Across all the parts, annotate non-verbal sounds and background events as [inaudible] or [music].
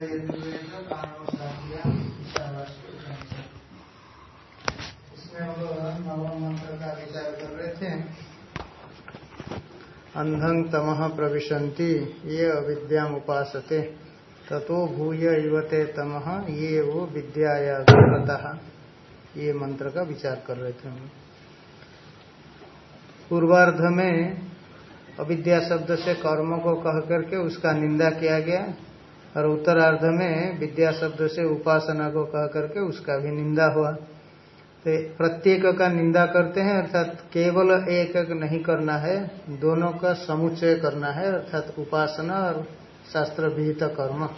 अंधं तमह प्रविशंति ये अविद्याम उपासते। ततो भूय युवते तमह ये वो विद्याया ये मंत्र का विचार कर रहे थे हम। पूर्वार्ध में अविद्या शब्द से कर्म को कह करके उसका निंदा किया गया। और उत्तरार्ध में विद्या शब्द से उपासना को कह करके उसका भी निंदा हुआ। तो प्रत्येक का निंदा करते हैं, अर्थात केवल एक एक नहीं करना है, दोनों का समुच्चय करना है, अर्थात उपासना और शास्त्र विहित कर्म।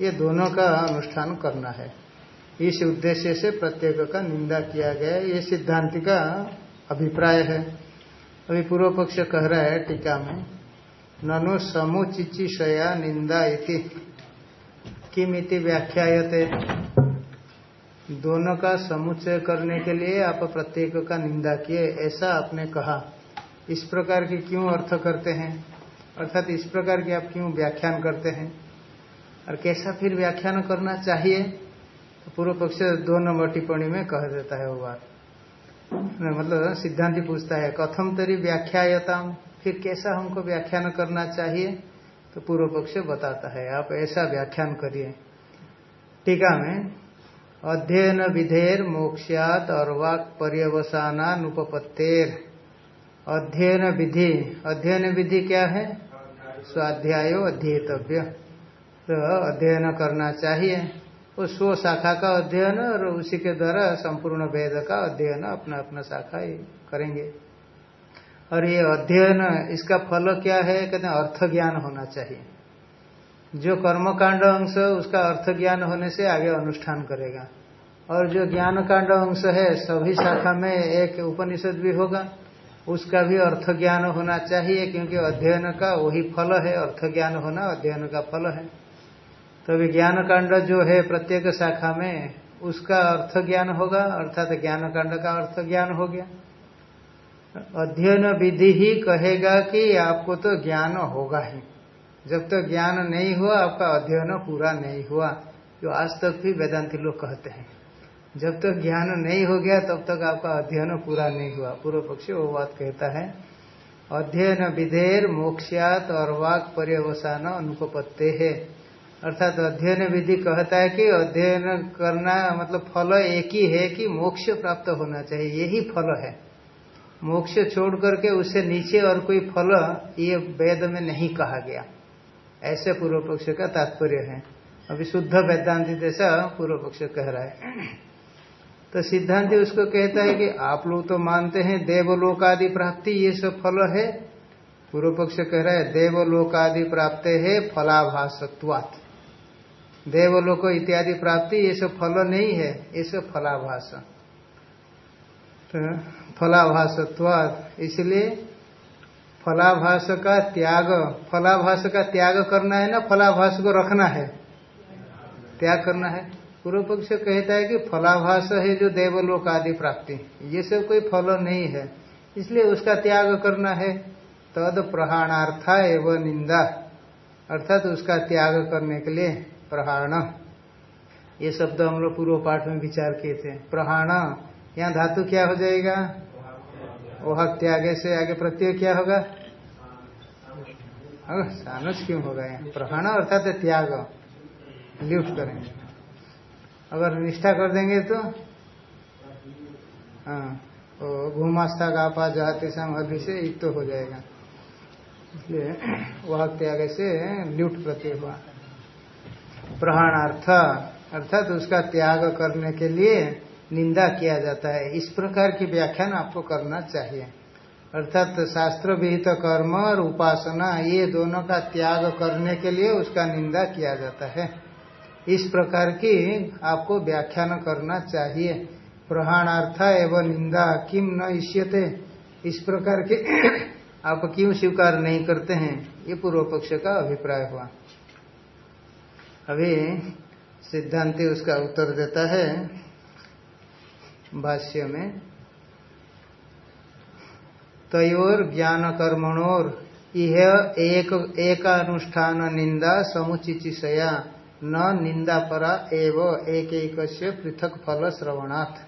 ये दोनों का अनुष्ठान करना है। इस उद्देश्य से प्रत्येक का निंदा किया गया ये सिद्धांति का अभिप्राय है। अभी पूर्व पक्ष कह रहा है टीका में, ननु समुचिचिशया निंदा इति। किमिति व्याख्यायते। दोनों का समुच्चय करने के लिए आप प्रत्येक का निंदा किए, ऐसा आपने कहा। इस प्रकार की क्यों अर्थ करते हैं? अर्थात इस प्रकार की आप क्यों व्याख्यान करते हैं? और कैसा फिर व्याख्यान करना चाहिए? तो पूर्व पक्ष दो नंबर टिप्पणी में कह देता है वो बात। मतलब सिद्धांत पूछता है, कथम तरी व्याख्यायता फिर कैसा हमको व्याख्यान करना चाहिए? तो पूर्व पक्ष बताता है। आप ऐसा व्याख्यान करिए। टीका में, अध्ययन विधेर मोक्षात और वाक पर्यवसानुपत्तेर अध्ययन विधि अध्ययन विधि क्या है? स्वाध्याय अध्येतव्य। तो अध्ययन करना चाहिए। वो स्व शाखा का अध्ययन और उसी के द्वारा संपूर्ण वेद का अध्ययन अपना अपना शाखा करेंगे। और ये अध्ययन, इसका फल क्या है? कहते हैं अर्थ ज्ञान होना चाहिए। जो कर्मकांड अंश, उसका अर्थ ज्ञान होने से आगे अनुष्ठान करेगा। और जो ज्ञान कांड अंश है, सभी शाखा में एक उपनिषद भी होगा। उसका भी अर्थ ज्ञान होना चाहिए, क्योंकि अध्ययन का वही फल है। अर्थ ज्ञान होना अध्ययन का फल है। तो अभी ज्ञान कांड जो है प्रत्येक शाखा में, उसका अर्थ ज्ञान होगा। अर्थात ज्ञान कांड का अर्थ ज्ञान हो गया। अध्ययन विधि ही कहेगा कि आपको तो ज्ञान होगा ही। जब तक तो ज्ञान नहीं हुआ, आपका अध्ययन पूरा नहीं हुआ, जो आज तक भी वेदांति लोग कहते हैं। जब तक तो ज्ञान नहीं हो गया, तब तक आपका अध्ययन पूरा नहीं हुआ। पूर्व पक्षी वो बात कहता है अध्ययन विधेयर मोक्षात और वाक पर्यवसान अनुपत्ते है। अर्थात अध्ययन विधि कहता है कि अध्ययन करना मतलब फल एक ही है कि मोक्ष प्राप्त होना चाहिए। यही फल है। मोक्ष छोड़ करके उससे नीचे और कोई फल, ये वेद में नहीं कहा गया। ऐसे पूर्व पक्ष का तात्पर्य है। अभी शुद्ध वेदांति जैसा पूर्व पक्ष कह रहा है। तो सिद्धांति उसको कहता है कि आप लोग तो मानते हैं देवलोक आदि प्राप्ति, ये सब फल है। पूर्व पक्ष कह रहा है देवलोक आदि प्राप्त है फलाभासत्वात। देवलोक इत्यादि प्राप्ति, ये सब फल नहीं है, ये सब फलाभास। तो फलाभासत्वाद इसलिए फलाभास का त्याग फलाभास का त्याग करना है ना, फलाभास को रखना है। त्याग करना है। पूर्व पक्ष कहता है कि फलाभास है जो देवलोक आदि प्राप्ति। ये सब कोई फल नहीं है। इसलिए उसका त्याग करना है। तद प्रहाणार्था एवं निंदा। अर्थात तो उसका त्याग करने के लिए प्रहाण। ये शब्द हम लोग पूर्व पाठ में विचार किए थे। प्रहाण यहाँ धातु क्या हो जाएगा? ओह, त्यागे से आगे प्रत्यय क्या होगा? सानुज क्यों होगा यहाँ? प्रहण अर्थात त्याग। लिफ्ट करेंगे। अगर निष्ठा कर देंगे तो? हाँ तो घूमास्था जाति अभी से युक्त तो हो जाएगा। इसलिए वह त्याग से ल्यूट प्रत्यय हुआ। प्रहणार्थ, अर्थात उसका त्याग करने के लिए निंदा किया जाता है। इस प्रकार की व्याख्यान आपको करना चाहिए। अर्थात शास्त्र विहित कर्म और उपासना, ये दोनों का त्याग करने के लिए उसका निंदा किया जाता है। इस प्रकार की आपको व्याख्यान करना चाहिए। प्रहाणार्थ एवं निंदा, किम न इष्यते, इस प्रकार के [coughs] आप क्यों स्वीकार नहीं करते हैं, ये पूर्व पक्ष का अभिप्राय हुआ। अभी सिद्धांति उसका उत्तर देता है। भाष्य में, तयोर ज्ञान कर्मणोर यह एक एक अनुष्ठान निंदा समुचिचिशया न निंदा परा एव एक एक पृथक फल श्रवणात्।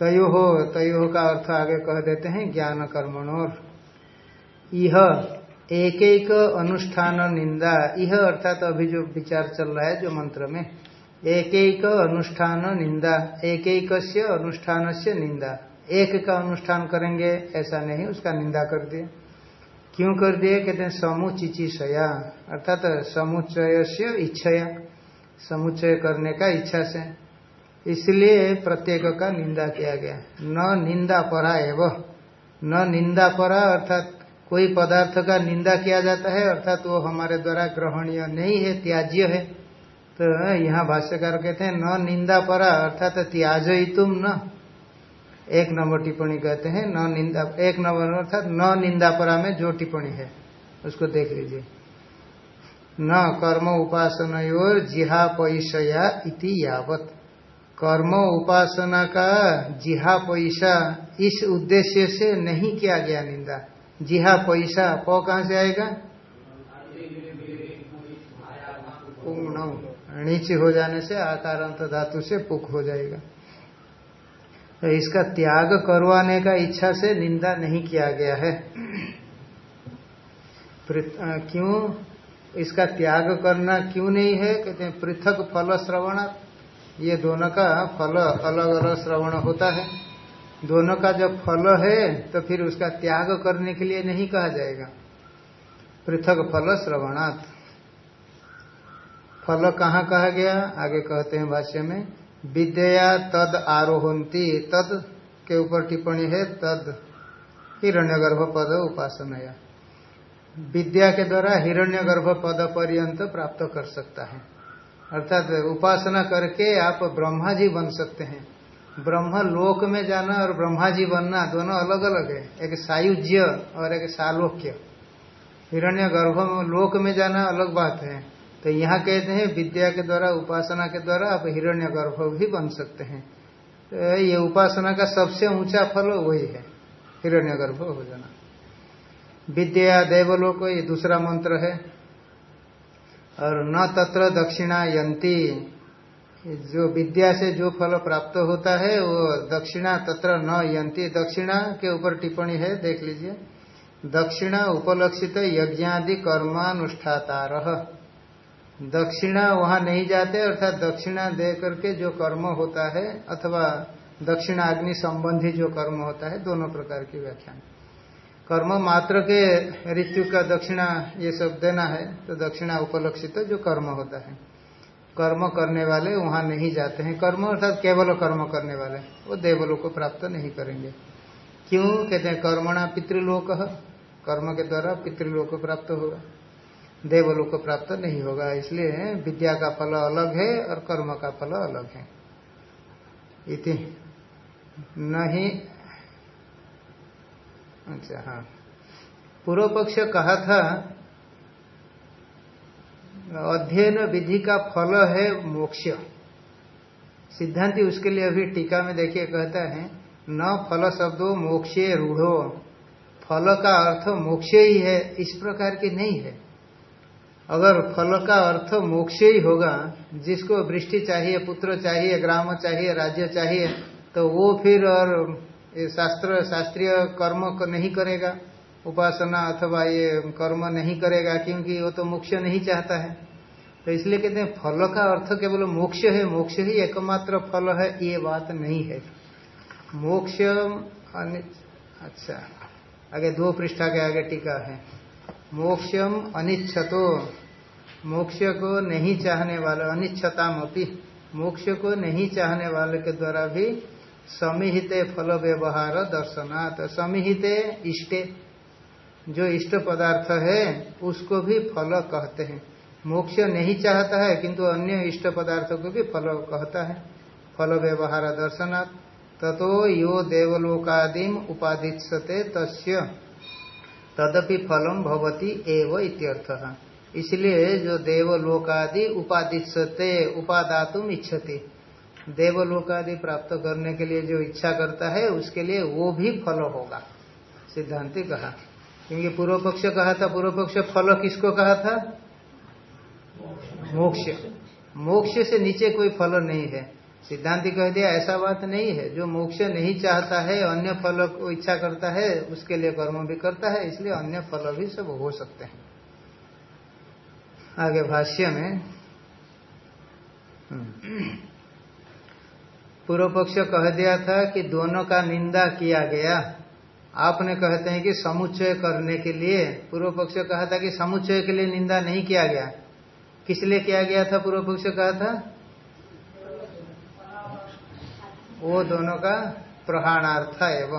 तयो हो तयो का अर्थ आगे कह देते हैं ज्ञान कर्मणोर यह एक एक अनुष्ठान निंदा यह अर्थात अभी जो विचार चल रहा है जो मंत्र में। एक एक अनुष्ठान निंदा। एक एक अनुष्ठान से निंदा। एक का अनुष्ठान करेंगे, ऐसा नहीं, उसका निंदा कर दिए। क्यों कर दिए? कहते हैं समुचिचिशया अर्थात समुच्चय से इच्छया। समुच्चय करने का इच्छा से। इसलिए प्रत्येक का निंदा किया गया। न निंदा परा एवं। न निंदा परा अर्थात कोई पदार्थ का निंदा किया जाता है, अर्थात वो हमारे द्वारा ग्रहणीय नहीं है, त्याज्य है। तो यहाँ भाष्यकार कहते हैं, न निंदा परा, अर्थात त्याज ही तुम न। एक नंबर टिप्पणी कहते हैं, न निंदा एक नंबर अर्थात, न निंदा परा में जो टिप्पणी है, उसको देख लीजिए। न कर्म उपासना जिहा पैसया इति यावत। कर्म उपासना का जिहा पैसा इस उद्देश्य से नहीं किया गया निंदा। जिहा पैसा प कहाँ से आएगा? नीचे हो जाने से आकार अंत धातु से पुक हो जाएगा। तो इसका त्याग करवाने का इच्छा से निंदा नहीं किया गया है। क्यों? इसका त्याग करना क्यों नहीं है? कहते हैं, पृथक फल श्रवण, ये दोनों का फल अलग अलग श्रवण होता है। दोनों का जब फल है तो फिर उसका त्याग करने के लिए नहीं कहा जाएगा। पृथक फल श्रवणात्। फल कहाँ कहा गया? आगे कहते हैं भाष्य में विद्या तद आरोहती तद के ऊपर टिप्पणी है, तद, हिरण्यगर्भ पद उपासना विद्या के द्वारा हिरण्यगर्भ पद पर्यंत प्राप्त कर सकता है। अर्थात उपासना करके आप ब्रह्मा जी बन सकते हैं। ब्रह्म लोक में जाना और ब्रह्मा जी बनना दोनों अलग अलग है। एक सायुज्य और एक सालोक्य। हिरण्य गर्भ लोक में जाना अलग बात है। तो यहाँ कहते हैं, विद्या के द्वारा, उपासना के द्वारा आप हिरण्य गर्भ भी बन सकते हैं। तो ये उपासना का सबसे ऊँचा फल वही है हिरण्य गर्भ हो जाना। विद्या देवलोक, ये दूसरा मंत्र है। और न तत्र दक्षिणा यंती जो विद्या से जो फल प्राप्त होता है, वो दक्षिणा तत्र न यंती दक्षिणा के ऊपर टिप्पणी है, देख लीजिए। दक्षिणा उपलक्षित यज्ञादि कर्मानुष्ठातार। दक्षिणा वहाँ नहीं जाते, अर्थात दक्षिणा दे करके जो कर्म होता है, अथवा दक्षिणाग्नि संबंधी जो कर्म होता है, दोनों प्रकार की व्याख्यान। कर्म मात्र के ऋतु का दक्षिणा ये सब देना है तो दक्षिणा उपलक्षित जो कर्म होता है। कर्म करने वाले वहाँ नहीं जाते हैं। कर्म अर्थात केवल कर्म करने वाले, वो देवलोक को प्राप्त नहीं करेंगे। क्यों? कहते हैं, कर्मणा पितृलोक। कर्म के द्वारा पितृलोक प्राप्त होगा। देवलोक प्राप्त नहीं होगा, इसलिए विद्या का फल अलग है और कर्म का फल अलग है। इति। नहीं। अच्छा हाँ। पूर्व पक्ष कहा था, अध्ययन विधि का फल है मोक्ष। सिद्धांति उसके लिए अभी टीका में देखिए कहता है, न फल शब्दों मोक्षे रूढ़ो। फल का अर्थ मोक्ष ही है, इस प्रकार की नहीं है। अगर फल का अर्थ मोक्ष ही होगा, जिसको वृष्टि चाहिए, पुत्र चाहिए, ग्राम चाहिए, राज्य चाहिए तो वो फिर और शास्त्र, शास्त्रीय कर्म नहीं करेगा। उपासना अथवा ये कर्म नहीं करेगा, क्योंकि वो तो मोक्ष नहीं चाहता है। तो इसलिए कहते हैं, फल का अर्थ केवल मोक्ष है, मोक्ष ही एकमात्र फल है, ये बात नहीं है। मोक्ष अच्छा आगे दो पृष्ठा के आगे टीका है। मोक्षम अनिच्छतो। मोक्ष को नहीं चाहने वाले अनिच्छताम अपनी मोक्ष को नहीं चाहने वाले के द्वारा भी समिहित फल व्यवहार दर्शनात्। समिहित इष्टे। जो इष्ट पदार्थ है, उसको भी फल कहते हैं। मोक्ष नहीं चाहता है, किंतु अन्य इष्ट पदार्थ को भी फल कहता है। फल व्यवहार दर्शनात्। ततो यो देवलोकादिम उपादिशते तस्य। तदपि फलम भवती एव इत्यर्थ। इसलिए जो देवलोकादि उपादिशते उपादातुम इच्छति। देवलोकादि प्राप्त करने के लिए जो इच्छा करता है, उसके लिए वो भी फल होगा। सिद्धांति कहा। क्योंकि पूर्व पक्ष कहा था पूर्व पक्ष फल किसको कहा था? मोक्ष। मोक्ष से नीचे कोई फल नहीं है। सिद्धांति कह दिया, ऐसा बात नहीं है। जो मोक्ष नहीं चाहता है, अन्य फल को इच्छा करता है, उसके लिए कर्म भी करता है, इसलिए अन्य फल भी सब हो सकते हैं। आगे भाष्य में हम्म। पूर्व पक्ष कह दिया था कि दोनों का निंदा किया गया। आपने कहते हैं कि समुच्चय करने के लिए, पूर्व पक्ष कहा था कि समुच्चय के लिए निंदा नहीं किया गया। किस लिए किया गया था, पूर्व पक्ष कहा था? वो दोनों का प्रहाणार्थ है वो।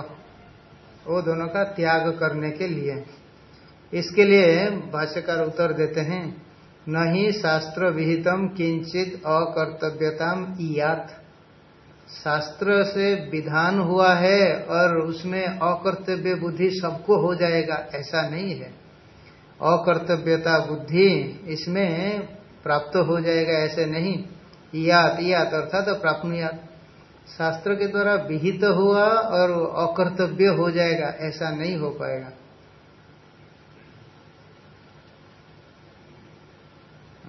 वो दोनों का त्याग करने के लिए। इसके लिए भाष्यकार उत्तर देते हैं, नहीं शास्त्र विहितम किंचित अकर्तव्यता इयात। शास्त्र से विधान हुआ है और उसमें अकर्तव्य बुद्धि सबको हो जाएगा, ऐसा नहीं है। अकर्तव्यता बुद्धि इसमें प्राप्त हो जाएगा, ऐसे नहीं। यात यात अर्थात तो प्राप्त शास्त्र के द्वारा विहित हुआ और अकर्तव्य हो जाएगा, ऐसा नहीं हो पाएगा।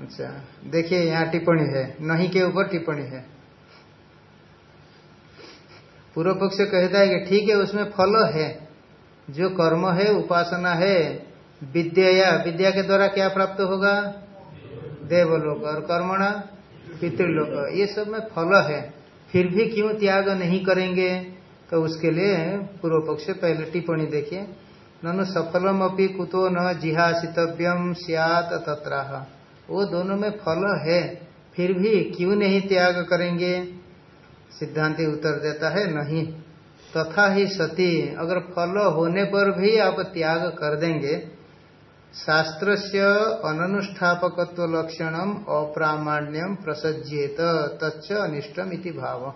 अच्छा देखिए, यहाँ टिप्पणी है। नहीं के ऊपर टिप्पणी है। पूर्व पक्ष कहता है कि ठीक है, उसमें फल है, जो कर्म है, उपासना है, विद्या विद्या के द्वारा क्या प्राप्त होगा? देवलोक और कर्मणा पितृलोक। ये सब में फल है। फिर भी क्यों त्याग नहीं करेंगे? तो उसके लिए पूर्व पक्ष पहले टिप्पणी देखिए। ननु सफलम अपनी कुतो न जिहासितव्यम सियात तत्राह। वो दोनों में फल है, फिर भी क्यों नहीं त्याग करेंगे? सिद्धांति उत्तर देता है, नहीं। तथा ही सती, अगर फल होने पर भी आप त्याग कर देंगे शास्त्र से अनुष्ठापकत्व लक्षण अप्रामाण्यम प्रसज्येत, तच्च अनिष्टम इति भाव।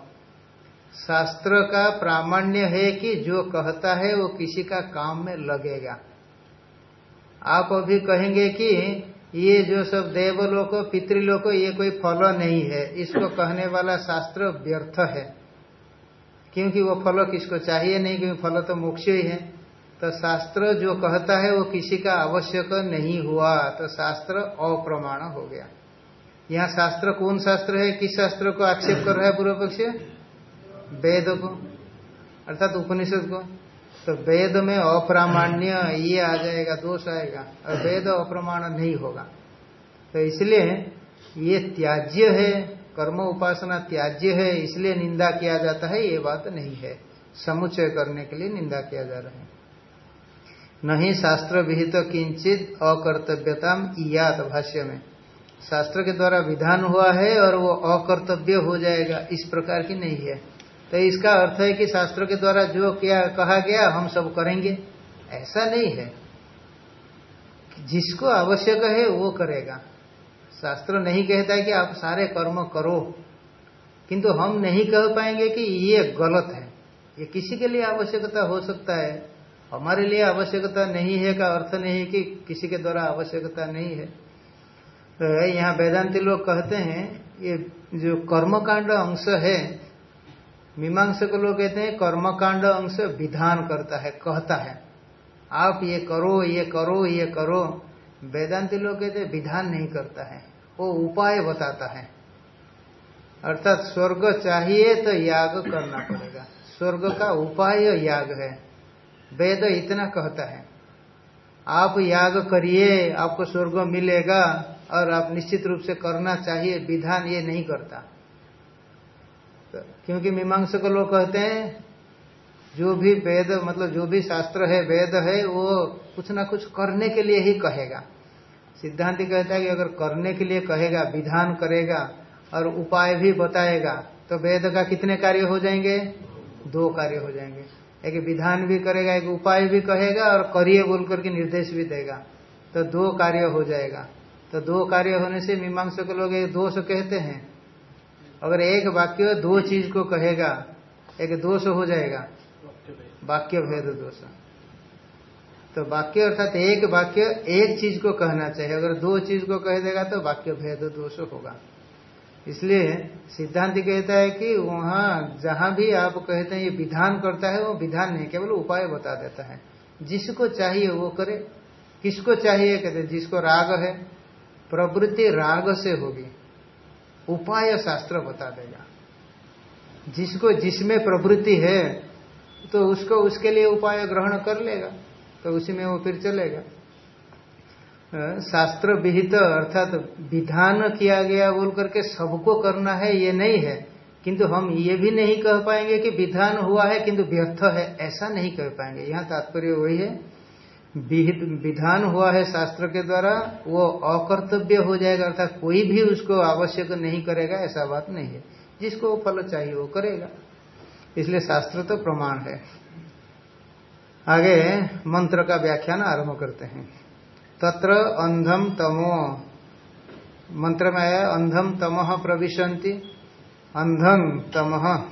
शास्त्र का प्रामाण्य है कि जो कहता है वो किसी का काम में लगेगा। आप अभी कहेंगे कि ये जो सब देवलोक, पितृलोक, ये कोई फल नहीं है। इसको कहने वाला शास्त्र व्यर्थ है। क्योंकि वो फल किसको चाहिए नहीं, क्योंकि फल तो मोक्ष ही है। तो शास्त्र जो कहता है वो किसी का आवश्यक नहीं हुआ तो शास्त्र अप्रमाण हो गया। यहाँ शास्त्र कौन शास्त्र है? किस शास्त्र को आक्षेप कर रहा है पूर्व पक्ष? वेद को, अर्थात उपनिषद को। तो वेद में अप्रामाण्य, ये आ जाएगा, दोष आएगा, और वेद अप्रमाण नहीं होगा। तो इसलिए ये त्याज्य है, कर्म उपासना त्याज्य है, इसलिए निंदा किया जाता है, ये बात नहीं है। समुचय करने के लिए निंदा किया जा रहा है। नहीं शास्त्र विहित तो किंचित अकर्तव्यता इयात भाष्य में शास्त्र के द्वारा विधान हुआ है और वो अकर्तव्य हो जाएगा, इस प्रकार की नहीं है। तो इसका अर्थ है कि शास्त्र के द्वारा जो क्या, कहा गया, हम सब करेंगे। ऐसा नहीं है। जिसको आवश्यक है, वो करेगा। शास्त्र नहीं कहता कि आप सारे कर्म करो, किंतु हम नहीं कह पाएँगे कि ये गलत है। ये किसी के लिए आवश्यकता हो सकता है। हमारे लिए आवश्यकता नहीं है का अर्थ नहीं कि किसी के द्वारा आवश्यकता नहीं है। तो यहाँ वेदांति लोग कहते हैं, ये जो कर्मकांड अंश है, मीमांसक लोग कहते हैं कर्मकांड अंश विधान करता है, कहता है। आप ये करो ये करो ये करो। वेदांति लोग कहते हैं विधान नहीं करता है, वो उपाय बताता है। अर्थात स्वर्ग चाहिए तो याग करना पड़ेगा। स्वर्ग का उपाय याग है। वेद इतना कहता है। आप याग करिए आपको स्वर्ग मिलेगा और आप निश्चित रूप से करना चाहिए विधान ये नहीं करता। तो, क्योंकि मीमांसक लोग कहते हैं जो भी वेद मतलब जो भी शास्त्र है वेद है वो कुछ ना कुछ करने के लिए ही कहेगा। सिद्धांत कहता है कि अगर करने के लिए कहेगा विधान करेगा और उपाय भी बताएगा तो वेद का कितने कार्य हो जाएँगे? दो कार्य हो जाएँगे। एक विधान भी करेगा, एक उपाय भी कहेगा और करिए बोल करके निर्देश भी देगा। तो दो कार्य हो जाएगा। तो दो कार्य होने से मीमांसक लोग एक दोष कहते हैं। अगर एक वाक्य दो चीज़ को कहेगा, एक दोष हो जाएगा। वाक्य भेद दोष। तो वाक्य अर्थात एक वाक्य एक चीज़ को कहना चाहिए। अगर दो चीज़ को कह देगा तो वाक्य भेद दोष होगा। इसलिए सिद्धांत कहता है कि वहाँ जहाँ भी आप कहते हैं ये विधान करता है, वो विधान नहीं, केवल उपाय बता देता है। जिसको चाहिए वो करे। किसको चाहिए? कहते जिसको राग है, प्रवृत्ति राग से होगी। उपाय शास्त्र बता देगा। जिसको, जिसमें प्रवृत्ति है तो उसको, उसके लिए उपाय ग्रहण कर लेगा। तो उसी में वो फिर चलेगा। शास्त्र विहित अर्थात विधान किया गया बोल करके सबको करना है, ये नहीं है। किंतु हम ये भी नहीं कह पाएँगे कि विधान हुआ है, किंतु व्यर्थ है, ऐसा नहीं कह पाएँगे। यहाँ तात्पर्य वही है। विधान हुआ है शास्त्र के द्वारा, वो अकर्तव्य हो जाएगा, अर्थात कोई भी उसको आवश्यक नहीं करेगा, ऐसा बात नहीं है। जिसको वो फल चाहिए, वो करेगा। इसलिए शास्त्र तो प्रमाण है। आगे मंत्र का व्याख्यान आरंभ करते हैं। तत्र अंधम तमो। मंत्र में आया अंधम तमह प्रविशंति अंधम तमह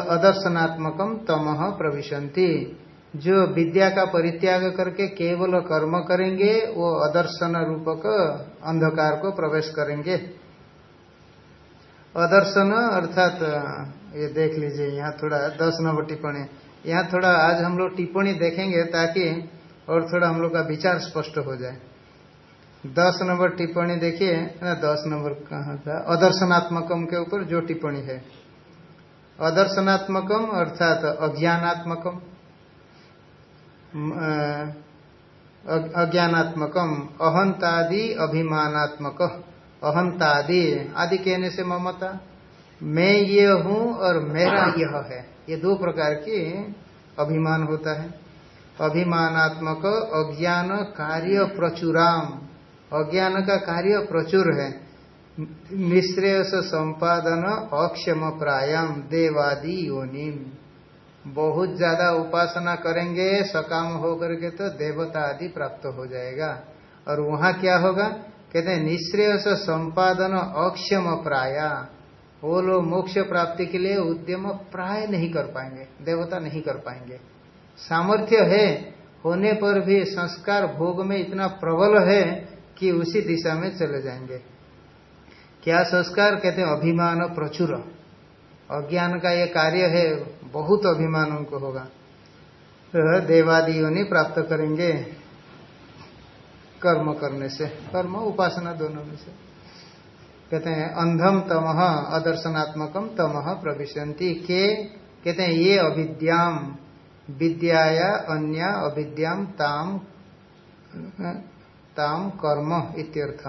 अदर्शनात्मकम तमह प्रविशंति जो विद्या का परित्याग करके केवल कर्म करेंगे, वो अदर्शन रूपक अंधकार को प्रवेश करेंगे। अदर्शन, अर्थात, ये देख लीजिए, यहाँ थोड़ा दस नंबर टिप्पणी। यहाँ थोड़ा आज हम लोग टिप्पणी देखेंगे ताकि और थोड़ा हम लोग का विचार स्पष्ट हो जाए। दस नंबर टिप्पणी देखिए, ना दस नंबर कहाँ था? अदर्शनात्मकम के ऊपर जो टिप्पणी है। अदर्शनात्मकम अर्थात अज्ञानात्मकम। अज्ञानात्मकम, अहंतादि अभिमानात्मक। अहंतादि, आदि कहने से ममता। मैं ये हूँ और मेरा यह है। ये दो प्रकार की अभिमान होता है। अभिमानात्मक अज्ञान कार्य प्रचुराम। अज्ञान का कार्य प्रचुर है। निश्रेयस संपादन अक्षम प्रायाम देवादि योनिम। बहुत ज़्यादा उपासना करेंगे, सकाम होकर के तो देवता आदि प्राप्त हो जाएगा। और वहाँ क्या होगा? कहते हैं, निश्रेयस संपादन अक्षम प्राया। वो लोग मोक्ष प्राप्ति के लिए उद्यम प्राय नहीं कर पाएँगे, देवता नहीं कर पाएँगे। सामर्थ्य है, होने पर भी संस्कार भोग में इतना प्रबल है कि उसी दिशा में चले जाएँगे। क्या संस्कार? कहते हैं अभिमान प्रचुर। अज्ञान का ये कार्य है, बहुत अभिमान उनको होगा। तो देवादियों ने प्राप्त करेंगे कर्म करने से, कर्म उपासना दोनों में से। कहते हैं, अंधम तमह अदर्शनात्मकम तमह प्रविशंति के, कहते हैं, ये अविद्याम। विद्याया अन्य अविद्याम ताम ताम कर्म इत्यर्थ।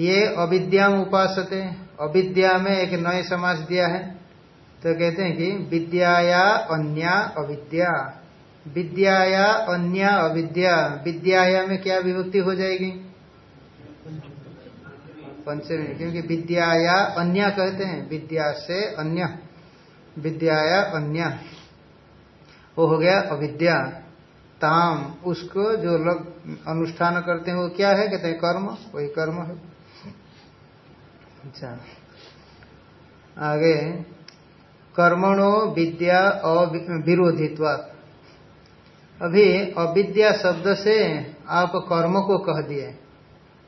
ये अविद्याम उपासते, अविद्या में एक नए समाज दिया है। तो कहते हैं कि विद्याया अन्य अविद्या, विद्याया अन्य अविद्या, विद्याया में क्या विभक्ति हो जाएगी? पंचमी, क्योंकि विद्याया अन्य कहते हैं, विद्या से अन्य। विद्याया अन्य। वो हो गया अविद्या। ताम, उसको जो लोग अनुष्ठान करते हैं, वो क्या है? कहते हैं कर्म। वही कर्म है। अच्छा। आगे, कर्मणो विद्या विरोधित्वा। अभी अविद्या शब्द से आप कर्म को कह दिए।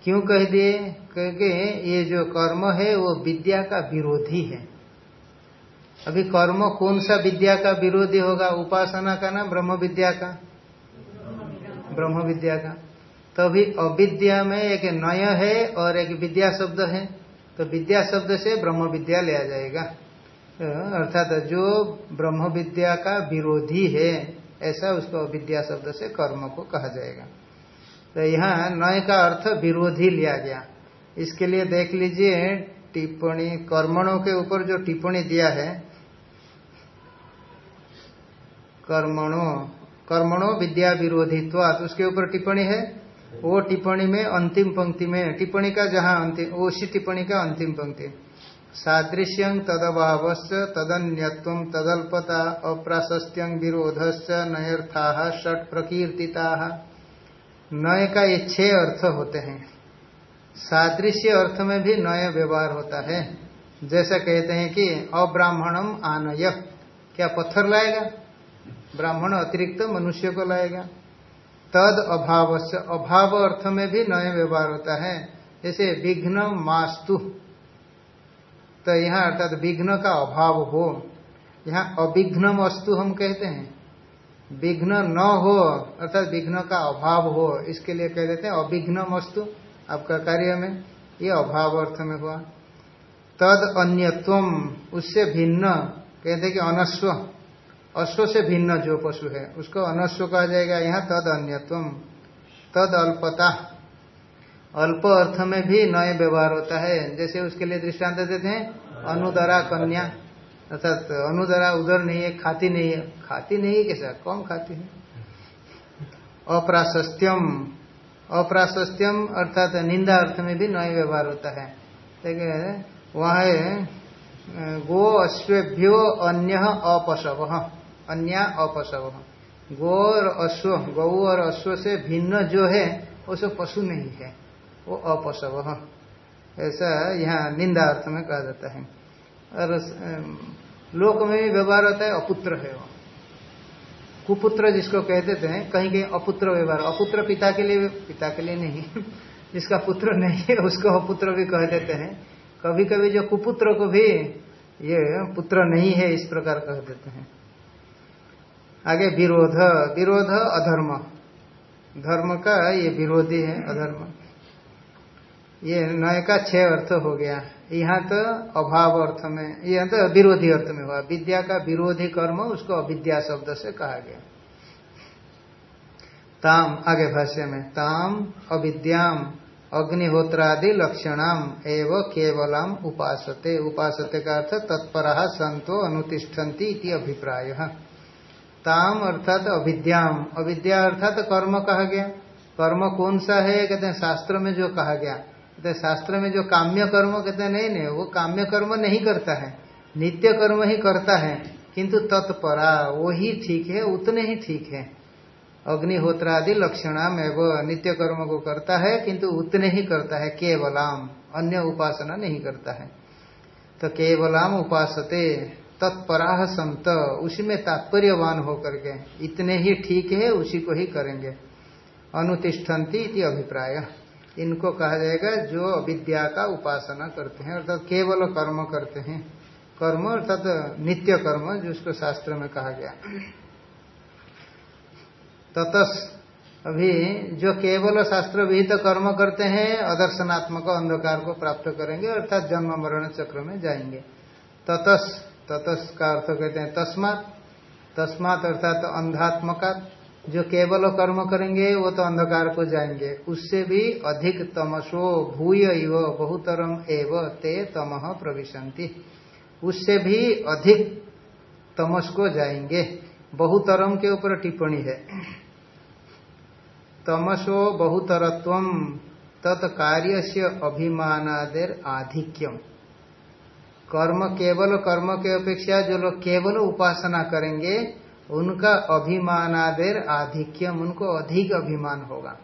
क्यों कह दिए? क्योंकि ये जो कर्म है, वो विद्या का विरोधी है। अभी कर्म कौन सा विद्या का विरोधी होगा? उपासना का ना ब्रह्म विद्या का? ब्रह्म विद्या का। तो अभी अविद्या में एक नय है और एक विद्या शब्द है। तो विद्या शब्द से ब्रह्म विद्या लिया जाएगा। अर्थात जो ब्रह्म विद्या का विरोधी है, ऐसा उसको अविद्या शब्द से कर्म को कहा जाएगा। तो यहाँ नय का अर्थ विरोधी लिया गया। इसके लिए देख लीजिए, टिप्पणी, कर्मणों के ऊपर जो टिप्पणी दिया है कर्मणो कर्मणो विद्या विरोधित्वात उसके ऊपर टिप्पणी है। वो टिप्पणी में अंतिम पंक्ति में, टिप्पणी का जहाँ अंतिम उसी टिप्पणी का अंतिम पंक्ति। सादृश्यं तदभावश्च, तदन्यत्व तदल्पता, अप्राशस्त्यं विरोधश्च नयर्था षट प्रकीर्तिता। नय का ये छह अर्थ होते हैं। सादृश्य अर्थ में भी नय व्यवहार होता है। जैसा कहते हैं कि अब्राह्मणम आनय। क्या पत्थर लाएगा? ब्राह्मण अतिरिक्त मनुष्य को लाएगा। तद अभाव से अभाव अर्थ में भी नए व्यवहार होता है। जैसे विघ्न मास्तु। तो यहाँ अर्थात विघ्न का अभाव हो। यहाँ अविघ्न वस्तु हम कहते हैं। विघ्न न हो, अर्थात विघ्न का अभाव हो, इसके लिए कह देते हैं अविघ्न वस्तु आपका कार्य में। ये अभाव अर्थ में हुआ। तद अन्यत्व, उससे भिन्न, कहते कि अनस्व। अश्व से भिन्न जो पशु है, उसको अनश्व कहा जाएगा। यहाँ तद अन्यत्व, तद अल्पता। अल्प अर्थ में भी नए व्यवहार होता है। जैसे उसके लिए दृष्टांत देते हैं, अनुदरा कन्या, अर्थात अनुदरा उधर नहीं है, खाती नहीं है। खाती नहीं है कैसा? कौन खाती है? अप्राशस्त्यम अप्राशस्त्यम अर्थात निंदा अर्थ में भी नए व्यवहार होता है। देखिए वहाँ है, गो अश्वेभ्यो अन्य अपशव। अन्य अपशव गो और अश्व गौ और अश्व से भिन्न जो है, वो सब पशु नहीं है। वो अपशव ऐसा यहाँ निंदा अर्थ में कहा जाता है। और लोक में भी व्यवहार होता है, अपुत्र है वो। कुपुत्र जिसको कहते थे कहीं कहीं अपुत्र व्यवहार। अपुत्र पिता के लिए, पिता के लिए नहीं। [laughs] जिसका पुत्र नहीं है, उसको अपुत्र भी कह देते हैं। कभी कभी जो कुपुत्र को भी, ये पुत्र नहीं है, इस प्रकार कह देते हैं। आगे विरोध विरोध अधर्म। धर्म का ये विरोधी है, अधर्म। ये नय का छह अर्थ हो गया। यहाँ तो अभाव अर्थ में, यह तो विरोधी अर्थ में हुआ। विद्या का विरोधी कर्म उसको अविद्या शब्द से कहा गया। ताम, आगे भाष्य में, ताम, अविद्याम, अग्निहोत्रादि लक्षणाम, एवं केवलम उपासते। उपासते का अर्थ तत्पर संतो अनुतिष्ठन्ति अभिप्राय। ताम अर्थात अविद्याम। अविद्या अर्थात कर्म कहा गया। कर्म कौन सा है? कहते हैं शास्त्र में जो कहा गया। कहते शास्त्र में जो काम्य कर्म, कहते हैं, नहीं नहीं, वो काम्य कर्म नहीं करता है। नित्य कर्म ही करता है, किंतु तत्परा, वो ही ठीक है, उतने ही ठीक है। अग्निहोत्रादि लक्षणाम एवं, नित्य कर्म को करता है, किंतु उतने ही करता है, केवलाम, अन्य उपासना नहीं करता है। तो केवलाम उपासते। तत्पराह संत, उसी में तात्पर्यवान होकर के, इतने ही ठीक है, उसी को ही करेंगे। अनुतिष्ठन्ति इति अभिप्राय। इनको कहा जाएगा, जो अविद्या का उपासना करते हैं, अर्थात केवल कर्म करते हैं। कर्म अर्थात नित्य कर्म जिसको शास्त्र में कहा गया। ततस, अभी जो केवल शास्त्र विहित तो कर्म करते हैं, अदर्शनात्मक अंधकार को प्राप्त करेंगे, अर्थात जन्म मरण चक्र में जाएँगे। ततस ततस का अर्थ कहते हैं तस्मात। तस्मात अर्थात अंधात्मका जो केवल कर्म करेंगे, वो तो अंधकार को जाएँगे। उससे भी अधिक तमसो भूय इव बहुतरम एव ते तम प्रविशंति उससे भी अधिक तमस को जाएँगे। बहुतरम के ऊपर टिप्पणी है। तमसो बहुतरत्व तत्कार्य से अभिमानादेर आधिक्यम। कर्म केवल कर्म के अपेक्षा जो लोग केवल उपासना करेंगे, उनका अभिमान अभिमानादेर आधिक्यम, उनको अधिक अभिमान होगा।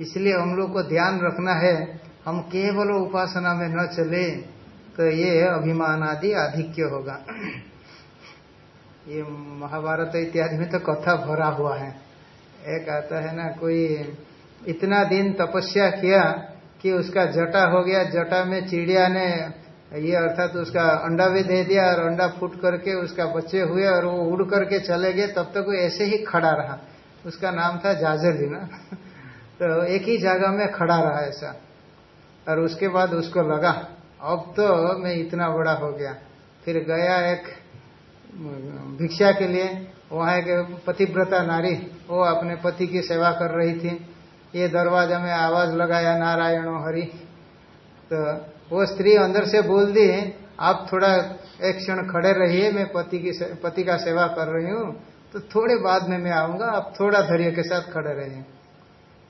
इसलिए हम लोग को ध्यान रखना है, हम केवल उपासना में न चले तो ये अभिमान आदि आधिक्य होगा। ये महाभारत इत्यादि में तो कथा भरा हुआ है। एक आता है ना, कोई इतना दिन तपस्या किया कि उसका जटा हो गया, जटा में चिड़िया ने ये अर्थात तो उसका अंडा भी दे दिया और अंडा फूट करके उसका बच्चे हुए और वो उड़ करके चले गए, तब तक वो ऐसे ही खड़ा रहा। उसका नाम था जाजर ना। [laughs] तो एक ही जगह में खड़ा रहा ऐसा। और उसके बाद उसको लगा, अब तो मैं इतना बड़ा हो गया। फिर गया एक भिक्षा के लिए। वहाँ एक पतिव्रता नारी, वो अपने पति की सेवा कर रही थी। ये दरवाज़ा में आवाज़ लगाया, नारायण हरि। तो वो स्त्री अंदर से बोल दी, आप थोड़ा एक क्षण खड़े रहिए, मैं पति की पति का सेवा कर रही हूँ तो थोड़े बाद में मैं आऊँगा, आप थोड़ा धैर्य के साथ खड़े रहिए।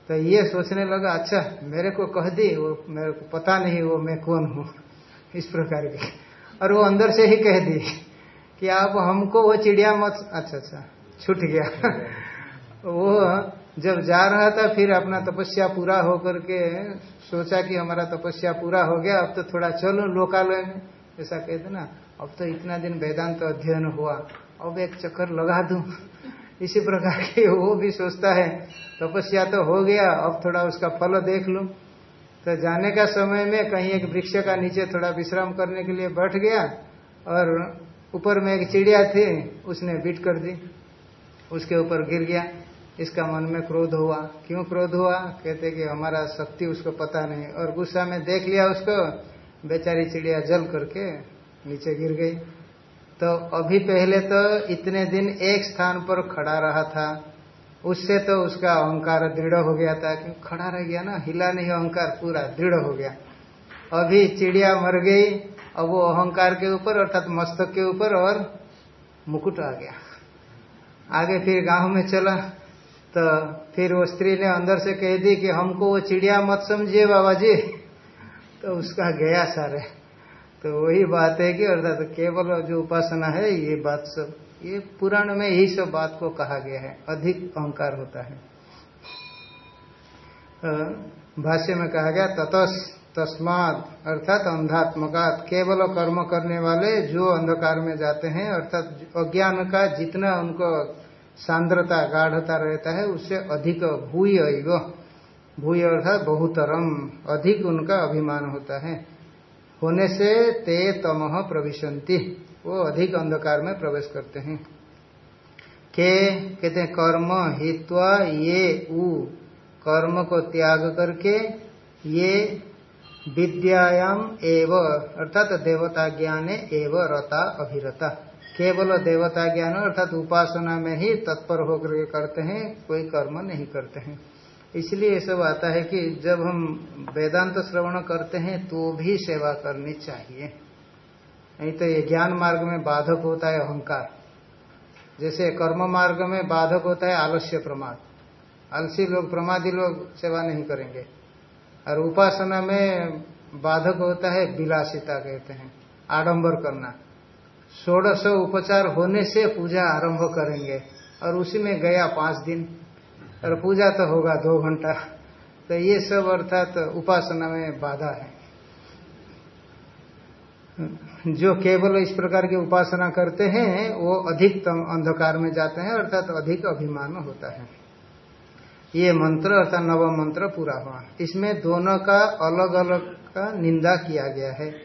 तो ये सोचने लगा अच्छा मेरे को कह दी, वो मेरे को पता नहीं वो मैं कौन हूँ। [laughs] इस प्रकार की। और वो अंदर से ही कह दी कि आप हमको वो चिड़िया मत अच्छा अच्छा छूट गया। [laughs] वो जब जा रहा था, फिर अपना तपस्या पूरा होकर के सोचा कि हमारा तपस्या पूरा हो गया, अब तो थोड़ा चलो लोकालय में, ऐसा कहते ना अब तो इतना दिन वेदांत तो अध्ययन हुआ, अब एक चक्कर लगा दू। [laughs] इसी प्रकार के वो भी सोचता है, तपस्या तो हो गया, अब थोड़ा उसका फल देख लू। तो जाने का समय में कहीं एक वृक्ष का नीचे थोड़ा विश्राम करने के लिए बैठ गया, और ऊपर में एक चिड़िया थी, उसने बीट कर दी, उसके ऊपर गिर गया। इसका मन में क्रोध हुआ। क्यों क्रोध हुआ? कहते कि हमारा शक्ति, उसको पता नहीं। और गुस्सा में देख लिया उसको। बेचारी चिड़िया जल करके नीचे गिर गई। तो अभी पहले तो इतने दिन एक स्थान पर खड़ा रहा था। उससे तो उसका अहंकार दृढ़ हो गया था। क्यों? खड़ा रह गया ना? हिला नहीं अहंकार, पूरा दृढ़ हो गया। अभी चिड़िया मर गई, अब वो अहंकार के ऊपर, अर्थात मस्तक के ऊपर और मुकुट आ गया। आगे फिर गाँव में चला। तो फिर वो स्त्री ने अंदर से कह दी कि हमको वो चिड़िया मत समझिए बाबा जी। तो उसका गया सारे। तो वही बात है कि अर्थात तो केवल जो उपासना है, ये बात सब, ये पुराण में यही सब बात को कहा गया है। अधिक अहंकार होता है। भाष्य में कहा गया, ततस, तस्मात, अर्थात अंधात्मकात, केवल कर्म करने वाले जो अंधकार में जाते हैं, अर्थात अज्ञान का जितना उनको सांद्रता, गाढ़ता रहता है, उससे अधिक भूय भूय अर्थात बहुतरम, अधिक उनका अभिमान होता है। होने से ते तम प्रविशंति वो अधिक अंधकार में प्रवेश करते हैं। के, कहते कर्म हित्वा ये उ, कर्म को त्याग करके ये विद्यायाम एव, अर्थात देवता ज्ञाने एव, रता अभिरता। केवल देवता ज्ञान अर्थात उपासना में ही तत्पर होकर करते हैं, कोई कर्म नहीं करते हैं। इसलिए सब आता है कि जब हम वेदांत श्रवण करते हैं तो भी सेवा करनी चाहिए। नहीं तो ये ज्ञान मार्ग में बाधक होता है अहंकार। जैसे कर्म मार्ग में बाधक होता है आलस्य प्रमाद। आलसी लोग, प्रमादी लोग सेवा नहीं करेंगे। और उपासना में बाधक होता है विलासिता कहते हैं, आडंबर करना। षोड़श उपचार होने से पूजा आरंभ करेंगे। और उसी में गया पाँच दिन। और पूजा तो होगा दो घंटा। तो ये सब अर्थात तो उपासना में बाधा है। जो केवल इस प्रकार की उपासना करते हैं, वो अधिकतम अंधकार में जाते हैं, अर्थात तो अधिक अभिमान होता है। ये मंत्र अर्थात नव मंत्र पूरा हुआ। इसमें दोनों का अलग अलग का निंदा किया गया है।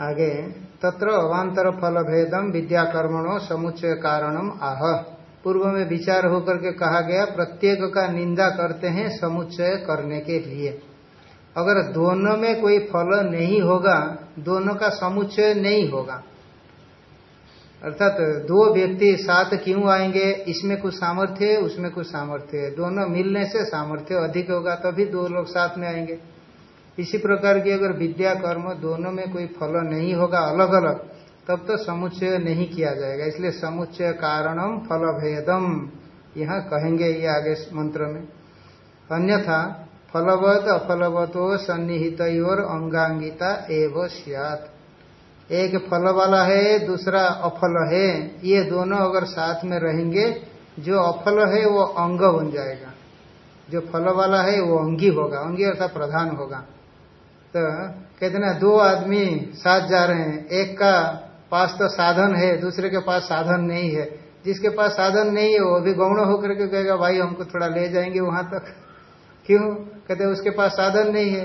आगे तत्र अवान्तर फल भेदम विद्या विद्याकर्मणों समुच्चय कारणम आह। पूर्व में विचार होकर के कहा गया, प्रत्येक का निंदा करते हैं समुच्चय करने के लिए। अगर दोनों में कोई फल नहीं होगा, दोनों का समुच्चय नहीं होगा। अर्थात दो व्यक्ति साथ क्यों आएँगे, इसमें कुछ सामर्थ्य है, उसमें कुछ सामर्थ्य है। दोनों मिलने से सामर्थ्य अधिक होगा, तभी दो लोग साथ में आएँगे। इसी प्रकार की अगर विद्या, कर्म दोनों में कोई फल नहीं होगा अलग अलग तब तो समुच्चय नहीं किया जाएगा। इसलिए समुच्चय कारणम फल भेदम यहाँ कहेंगे ये आगे मंत्र में। अन्यथा फलवत अफलवतो सन्निहित और अंगांगिता एव सियात। एक फल वाला है, दूसरा अफल है। ये दोनों अगर साथ में रहेंगे, जो अफल है, वो अंग बन जाएगा। जो फल वाला है, वो अंगी होगा। अंगी अर्थात प्रधान होगा। तो कहते ना, दो आदमी साथ जा रहे हैं। एक का पास तो साधन है, दूसरे के पास साधन नहीं है। जिसके पास साधन नहीं है, वो भी गौण होकर के कहेगा, भाई, हमको थोड़ा ले जाएँगे वहाँ तक। [laughs] क्यों? कहते उसके पास साधन नहीं है।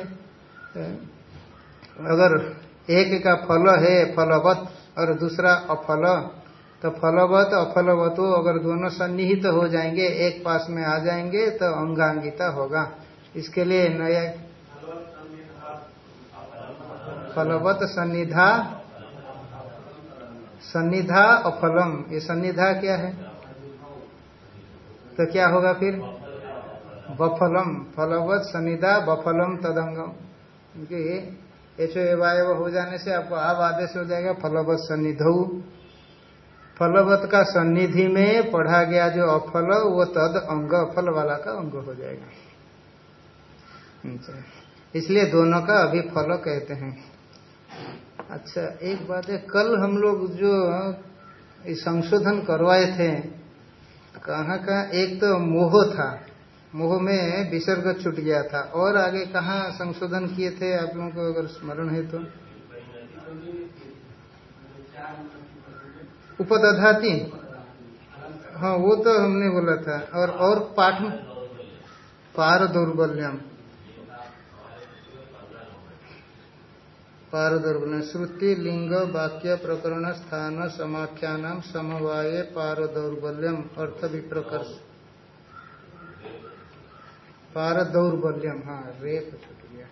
अगर एक का फल है, फलवत, और दूसरा अफल तो फलवत, अफलवतो अगर दोनों सन्निहित तो हो जाएँगे, एक पास में आ जाएँगे तो अंगांगिता होगा। इसके लिए नया फलवत सन्निधा सन्निधा अफलम ये सन्निधा क्या है? तो क्या होगा फिर? बफलम। फलवत सन्निधा, बफलम तदंगम। क्योंकि एचो एवाय हो जाने से आपको आप आदेश हो जाएगा, फलवत सन्निध। फलवत का सन्निधि में पढ़ा गया जो अफल, वो तद अंग, फल वाला का अंग हो जाएगा। अच्छा। इसलिए दोनों का अभी फल कहते हैं। अच्छा एक बात है, कल हम लोग जो संशोधन करवाए थे, कहाँ कहाँ, एक तो मोह था, मोह में विसर्ग छूट गया था, और आगे कहाँ संशोधन किए थे आप लोगों को अगर स्मरण है तो? उपदधाती। हाँ वो तो हमने बोला था, और और पाठ पार दौर्बल्यम पारदौर्बल्य श्रुति लिंग वाक्य प्रकरण स्थान समाख्यान समवाय पारदौर्बल्यम अर्थ विप्रकर्ष पारदौर्बल्यम हाँ रेप छूट गया।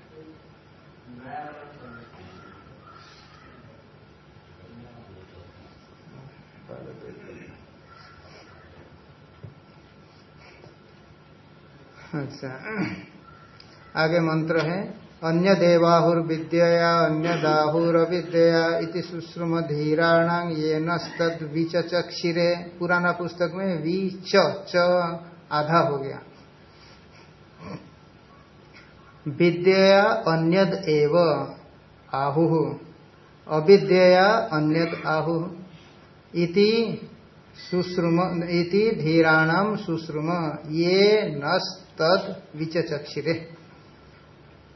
अच्छा आगे मंत्र है। अन्य देवाहुर विद्या अन्य इति सुश्रुम ये नद पुराना पुस्तक में वी च आधा हो गया। विद्या अन्यद एव आहु। अविद्या अन्यद आहु। इति सुश्रुम, इति धीराणाम सुश्रुम। ये नद विचक्षिरे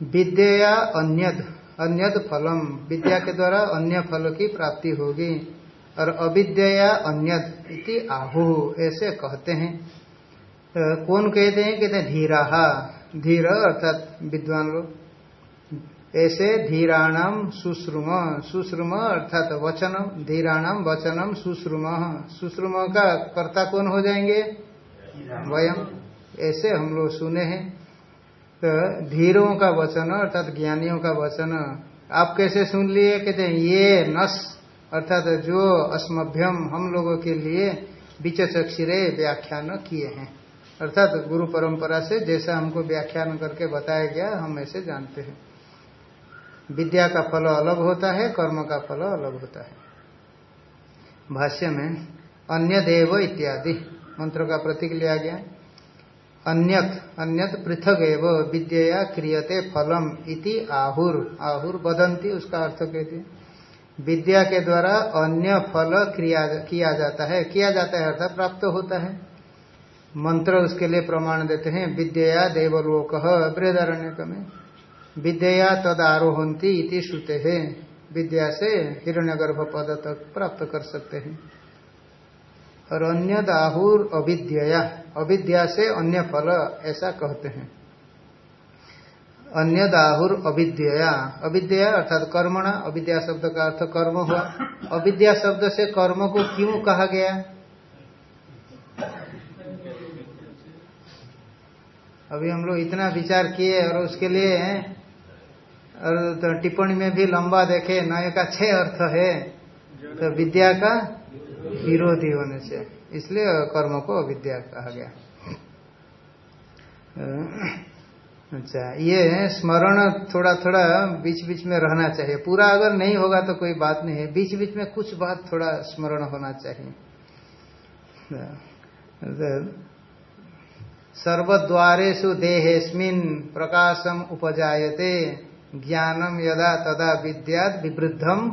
विद्या अन्यद अन्यद फलम। विद्या के द्वारा अन्य फल की प्राप्ति होगी। और अविद्या अन्यद इति आहु ऐसे कहते हैं। तो कौन कहते हैं? कहते हैं धीरा। धीर अर्थात विद्वान लोग। ऐसे धीराणाम सुश्रुम। सुश्रुम अर्थात वचनम। धीराणाम वचनम सुश्रुम। सुश्रुम का कर्ता कौन हो जाएँगे? वयम। ऐसे हम लोग सुने हैं। तो धीरों का वचन, अर्थात ज्ञानियों का वचन, आप कैसे सुन लिए? कहते हैं, ये नस अर्थात जो अस्मभ्यम हम लोगों के लिए विचक्षिरे व्याख्यान किए हैं। अर्थात गुरु परंपरा से जैसा हमको व्याख्यान करके बताया गया, हम ऐसे जानते हैं। विद्या का फल अलग होता है, कर्म का फल अलग होता है। भाष्य में अन्य देव इत्यादि मंत्र का प्रतीक लिया गया। अन्यत अन्यत पृथक एव विद्या क्रियते फलम इति आहुर। आहुर बदंती उसका अर्थ कहते हैं। विद्या के द्वारा अन्य फल क्रिया, किया जाता है। किया जाता है अर्थात प्राप्त होता है। मंत्र उसके लिए प्रमाण देते हैं विद्या देवलोक बृहदारण्य में विद्या तद आरोहंती इति श्रुते। है विद्या से हिरण्यगर्भ पद तक प्राप्त कर सकते हैं। और अन्य दाहुर अविद्या अविद्या से अन्य फल, ऐसा कहते हैं। अन्य दाहुर अविद्या अविद्या अर्थात कर्मणा, अविद्या शब्द का अर्थ कर्म हुआ। अविद्या शब्द से कर्म को क्यों कहा गया? अभी हम लोग इतना विचार किए और उसके लिए, और तो टिप्पणी में भी लंबा देखे नए का छह अर्थ है। तो विद्या का विरोधी होने से। इसलिए कर्म को अविद्या कहा गया। अच्छा ये स्मरण थोड़ा थोड़ा बीच बीच में रहना चाहिए। पूरा अगर नहीं होगा तो कोई बात नहीं है। बीच बीच में कुछ बात थोड़ा स्मरण होना चाहिए। सर्वद्वारेशु देहेस्मिन प्रकाशम उपजायते ज्ञानम यदा तदा विद्यात विवृद्धम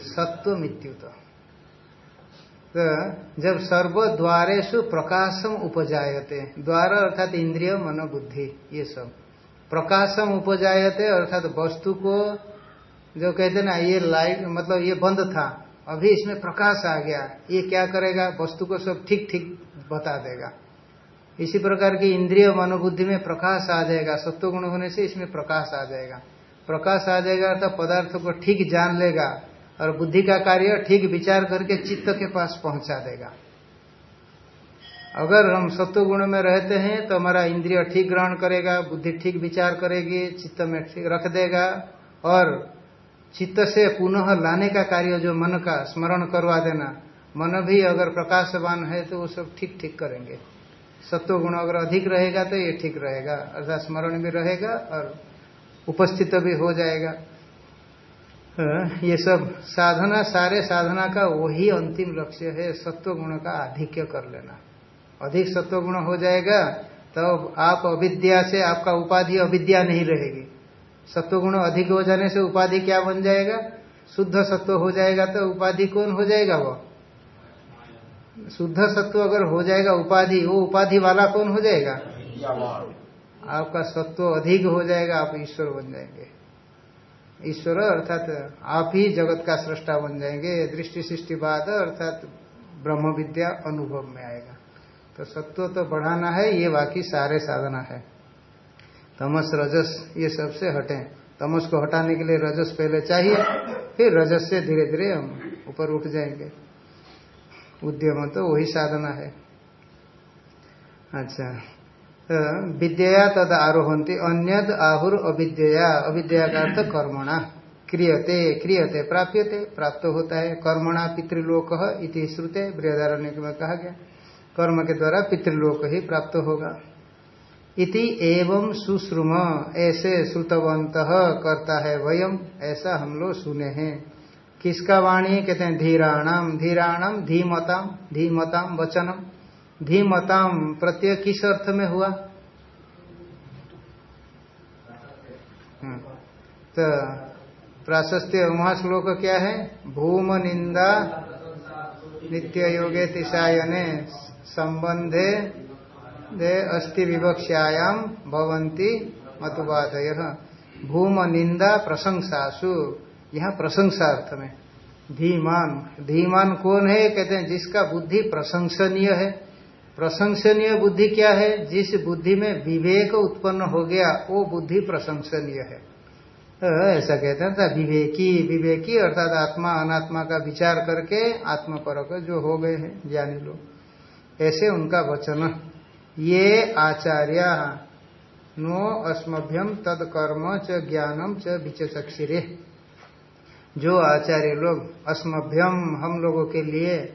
सत्व मृत्युत तो जब सर्व द्वारेशु प्रकाशम उपजायते, द्वार अर्थात इंद्रिय, मन, बुद्धि, ये सब। प्रकाशम उपजायते अर्थात वस्तु को जो कहते ना, ये लाइट मतलब ये बंद था, अभी इसमें प्रकाश आ गया, ये क्या करेगा? वस्तु को सब ठीक ठीक बता देगा। इसी प्रकार की इंद्रिय मनोबुद्धि में प्रकाश आ जाएगा सत्व गुण होने से इसमें प्रकाश आ जाएगा। प्रकाश आ जाएगा अर्थात पदार्थ को ठीक जान लेगा और बुद्धि का कार्य ठीक विचार करके चित्त के पास पहुँचा देगा। अगर हम सत्व गुण में रहते हैं तो हमारा इंद्रिय ठीक ग्रहण करेगा, बुद्धि ठीक विचार करेगी, चित्त में ठीक रख देगा, और चित्त से पुनः लाने का कार्य जो मन का, स्मरण करवा देना, मन भी अगर प्रकाशवान है तो वो सब ठीक ठीक करेंगे। सत्व गुण अगर अधिक रहेगा तो ये ठीक रहेगा, अर्थात स्मरण भी रहेगा और उपस्थित भी हो जाएगा। ये सब साधना सारे साधना का वही अंतिम लक्ष्य है सत्व गुण का आधिक्य कर लेना। अधिक सत्व गुण हो जाएगा तो आप अविद्या से आपका उपाधि अविद्या नहीं रहेगी। सत्व गुण अधिक हो जाने से उपाधि क्या बन जाएगा? शुद्ध सत्व हो जाएगा तो उपाधि कौन हो जाएगा वो? शुद्ध सत्व अगर हो जाएगा उपाधि वो उपाधि वाला कौन हो जाएगा? आपका सत्व अधिक हो जाएगा आप ईश्वर बन जाएँगे। ईश्वर अर्थात आप ही जगत का सृष्टा बन जाएँगे दृष्टि सृष्टिवाद अर्थात ब्रह्म विद्या अनुभव में आएगा। तो सत्व तो बढ़ाना है, ये बाकी सारे साधना है। तमस, रजस, ये सबसे हटे। तमस को हटाने के लिए रजस पहले चाहिए, फिर रजस से धीरे धीरे हम ऊपर उठ जाएँगे। उद्यम तो वही साधना है। अच्छा। विद्या तद आरोहंती अन्य आहुर अविद्या अविद्या का अर्थ कर्मणा। क्रियते क्रियते, प्राप्यते, प्राप्त होता है। कर्मणा पितृलोक इति श्रुते बृहदारण्य में कहा गया। कर्म के द्वारा पितृलोक ही प्राप्त होगा। इति एवं सुश्रुम, ऐसे श्रुतवंत करता है वयम, ऐसा हम लोग सुने हैं। किसका वाणी? कहते हैं धीराणाम धीराणाम धीमताम धीमताम वचनम। धीमताम, प्रत्यय किस अर्थ में हुआ? हाँ। तो प्राशस्त्य वहाँ श्लोक क्या है? भूम निंदा नित्य योगे तिशायने संबंधे दे अस्थि विवक्षायाम भवंती मतुवादय भूम निंदा प्रशंसासु। यहाँ प्रशंसा अर्थ में। धीमान। धीमान कौन है? कहते हैं जिसका बुद्धि प्रशंसनीय है। प्रशंसनीय बुद्धि क्या है? जिस बुद्धि में विवेक उत्पन्न हो गया, वो बुद्धि प्रशंसनीय है। ऐसा कहते हैं था विवेकी विवेकी अर्थात आत्मा, अनात्मा का विचार करके आत्मा परक जो हो गए हैं, ज्ञानी लोग। ऐसे उनका वचन, ये आचार्य नो अस्मभ्यम तद कर्म च ज्ञानम च विचक्षिरे। जो आचार्य लोग, अस्मभ्यम हम लोगों के लिए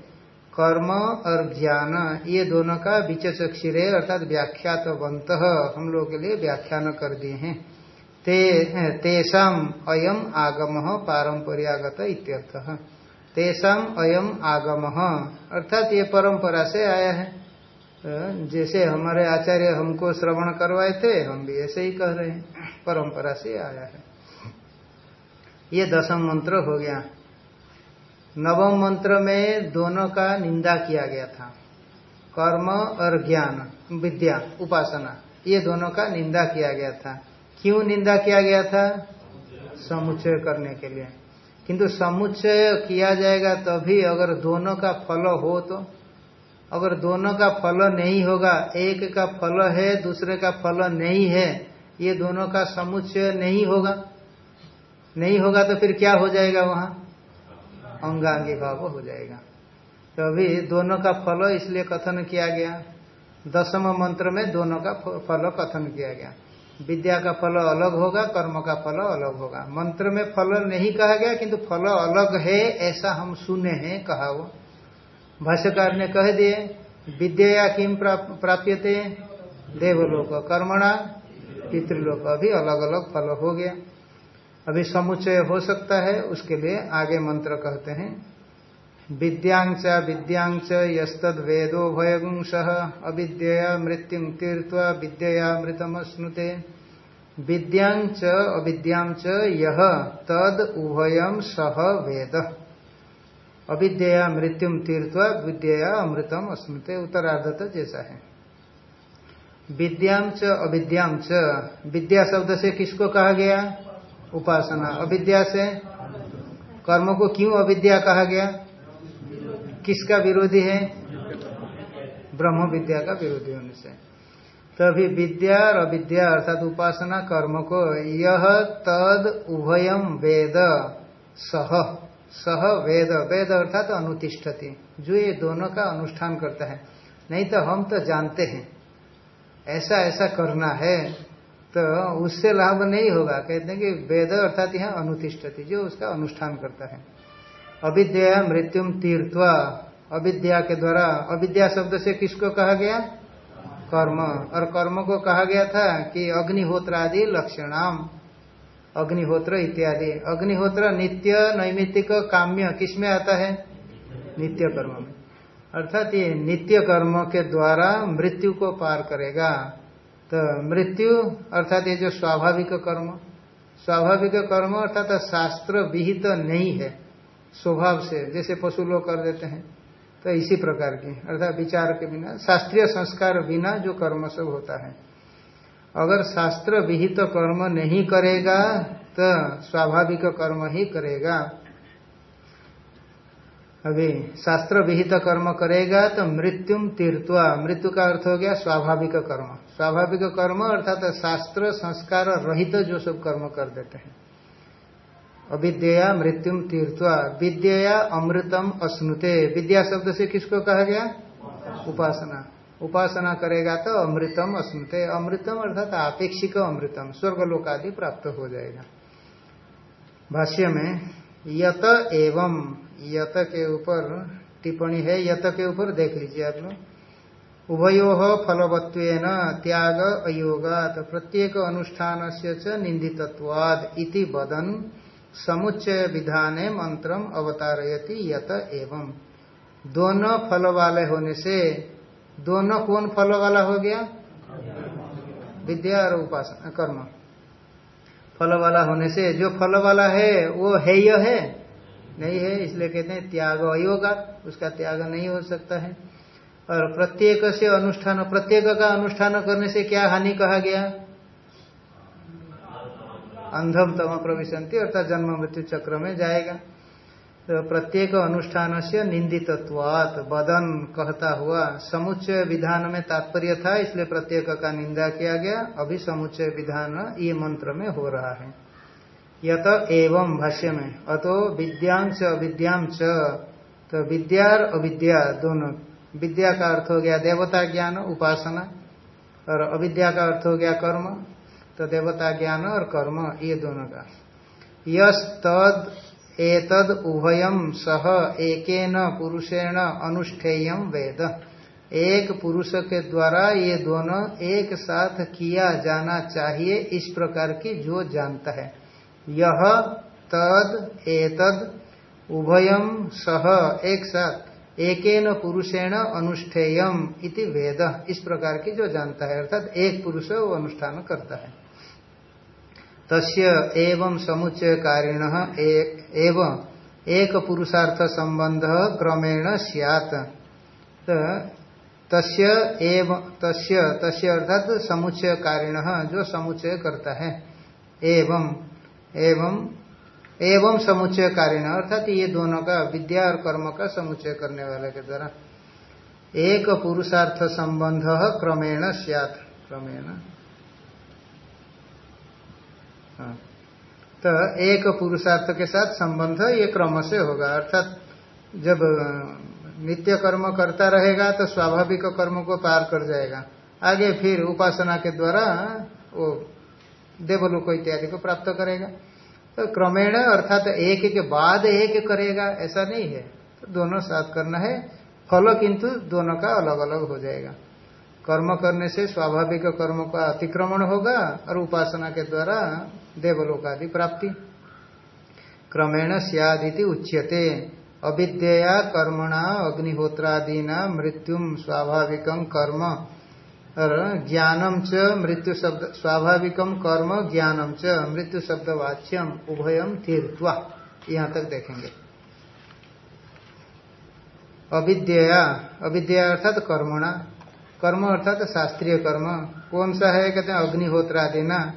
कर्म और ज्ञान, ये दोनों का विचक्षिरे अर्थात व्याख्यातवंत। हम लोगों के लिए व्याख्यान कर दिए हैं। ते तेषाम अयम आगम पारंपरियागत इत्यर्थ। तेषाम अयम आगम, अर्थात ये परंपरा से आया है। जैसे हमारे आचार्य हमको श्रवण करवाए थे, हम भी ऐसे ही कह रहे हैं। परंपरा से आया है। ये दसम मंत्र हो गया। नवम मंत्र में दोनों का निंदा किया गया था। कर्म और ज्ञान, विद्या, उपासना, ये दोनों का निंदा किया गया था। क्यों निंदा किया गया था? समुच्चय करने के लिए। किंतु समुच्चय किया जाएगा तभी अगर दोनों का फल हो तो। अगर दोनों का फल नहीं होगा, एक का फल है, दूसरे का फल नहीं है, ये दोनों का समुच्चय नहीं होगा। नहीं होगा तो फिर क्या हो जाएगा वहाँ? अंगांगी भाव हो जाएगा। तो अभी दोनों का फल इसलिए कथन किया गया। दसम मंत्र में दोनों का फल कथन किया गया। विद्या का फल अलग होगा, कर्म का फल अलग होगा। मंत्र में फल नहीं कहा गया, किंतु फल अलग है, ऐसा हम सुने हैं, कहा वो। भाष्यकार ने कह दिए विद्या किम प्राप्यते? देवलोक, कर्मणा, पितृलोक। अभी अलग अलग फल हो गया। अभी समुच्चय हो सकता है, उसके लिए आगे मंत्र कहते हैं। विद्यांच विद्यांच, यस्तद वेदो भयगुंस अविद्या मृत्यु तीर्थ विद्या मृतमश्नुते। विद्यांच, अविद्यांच यह तद उभयम सह वेद। अविद्या मृत्यु तीर्थ विद्या अमृतम अस्मृते उत्तरार्धत जैसा है। विद्यांच, अविद्यांच, विद्या शब्द से किसको कहा गया? उपासना। अविद्या से कर्म को क्यों अविद्या कहा गया? किसका विरोधी है? ब्रह्म विद्या का विरोधी होने से। तो अभी विद्या और अविद्या अर्थात उपासना, कर्म को यह तद उभयम वेद, सह सह वेद वेद अर्थात अनुतिष्ठति, जो ये दोनों का अनुष्ठान करता है। नहीं तो हम तो जानते हैं ऐसा ऐसा करना है। तो उससे लाभ नहीं होगा। कहते हैं कि वेद अर्थात यह अनुतिष्ठति, जो उसका अनुष्ठान करता है। अविद्या मृत्युम तीर्थ अविद्या के द्वारा, अविद्या शब्द से किसको कहा गया? कर्म। और कर्म को कहा गया था कि अग्निहोत्र आदि लक्षणाम, अग्निहोत्र इत्यादि। अग्निहोत्र नित्य नैमित्तिक काम्य किसमें आता है? नित्य कर्म में। अर्थात ये नित्य कर्म के द्वारा मृत्यु को पार करेगा। तो मृत्यु अर्थात ये जो स्वाभाविक कर्म स्वाभाविक कर्म अर्थात शास्त्र विहित तो नहीं है, स्वभाव से, जैसे पशु लोग कर देते हैं तो इसी प्रकार की, अर्थात विचार के बिना, शास्त्रीय संस्कार बिना जो कर्म सब होता है। अगर शास्त्र विहित तो कर्म नहीं करेगा तो स्वाभाविक कर्म ही करेगा। अभी शास्त्र विहित कर्म करेगा तो मृत्युम तीर्थवा मृत्यु का अर्थ हो गया स्वाभाविक कर्म। स्वाभाविक कर्म अर्थात शास्त्र, संस्कार रहित तो जो सब कर्म कर देते हैं। अविद्या मृत्युम तीर्थवा विद्या अमृतम अश्नुते। विद्या शब्द से किसको कहा गया? उपासना। उपासना करेगा तो अमृतम अस्मृत अमृतम अर्थात आपेक्षिक अमृतम स्वर्गलोक आदि प्राप्त हो जाएगा। भाष्य में, यत एवं, यत के ऊपर टिप्पणी है, यत के ऊपर देख लीजिए आप लोग। उभयो फलवत्व त्याग अयोगात प्रत्येक अनुष्ठान से निंदितवाद इति बदन समुच्चय विधाने मंत्रम अवतारयति यत एवं दोनों फल वाले होने से, दोनों कौन फल वाला हो गया? विद्या और उपासना, कर्म। फल वाला होने से जो फल वाला है, वो है यह है? नहीं है, इसलिए कहते हैं त्याग अयोगा उसका त्याग नहीं हो सकता है। और प्रत्येक से अनुष्ठान, प्रत्येक का अनुष्ठान करने से क्या हानि कहा गया? अंधम तम प्रविशंति अर्थात जन्म मृत्यु चक्र में जाएगा। तो प्रत्येक अनुष्ठान से निंदितत्वात, बदन कहता हुआ समुच्चय विधान में तात्पर्य था, इसलिए प्रत्येक का निंदा किया गया। अभी समुच्चय विधान ये मंत्र में हो रहा है। यत एवं भाष्य में अतो विद्यांश, अविद्यांश तो विद्या और अविद्या दोनों विद्या का अर्थ हो गया देवता ज्ञान, उपासना, और अविद्या का अर्थ हो गया कर्म तो देवता ज्ञान और कर्म, ये दोनों का। यश तद एतद उभयम सह, एकेन पुरुषेण अनुष्ठेयम वेद। एक पुरुष के द्वारा ये दोनों एक साथ किया जाना चाहिए इस प्रकार की जो जानता है। यह तद एतद उभयम सह, एक साथ। एकेन पुरुषेण अनुष्ठेयम इति वेद, इस प्रकार की जो जानता है, अर्थात एक पुरुष वो अनुष्ठान करता है। तस्य एवं समुच्चय कारिण एवं एक पुरुषार्थ संबंध क्रमेण सियात। तस्य एवं, तस्य तस्य अर्थात समुच्चय कारिण जो समुच्चय करता है। एवं एवं एवं समुच्चय कारिण, अर्थात ये दोनों का विद्या और कर्म का समुच्चय करने वाले के द्वारा। एक पुरुषार्थ संबंध क्रमेण सियात, क्रमेण। हाँ। तो एक पुरुषार्थ के साथ संबंध ये क्रम से होगा, अर्थात जब नित्य कर्म करता रहेगा तो स्वाभाविक कर्म को पार कर जाएगा। आगे फिर उपासना के द्वारा वो देवलोक इत्यादि को प्राप्त करेगा। तो क्रमेण अर्थात एक के बाद एक करेगा, ऐसा नहीं है। तो दोनों साथ करना है। फल किंतु दोनों का अलग अलग हो जाएगा। कर्म करने से स्वाभाविक कर्म का अतिक्रमण होगा और उपासना के द्वारा देवलोक आदि प्राप्ति। क्रमेण सियादिति उच्यते। अविद्या कर्मणा, अग्निहोत्रादीना मृत्युम स्वाभाविक कर्म। और ज्ञानम च मृत्यु शब्द स्वाभाविक कर्म, ज्ञानम च मृत्यु शब्द वाच्यम, उभयम तीर्थवा। यहाँ तक देखेंगे। अविद्या अविद्या अर्थात कर्मणा। कर्म अर्थात शास्त्रीय कर्म। कौन सा है? कहते हैं अग्निहोत्र आदि ना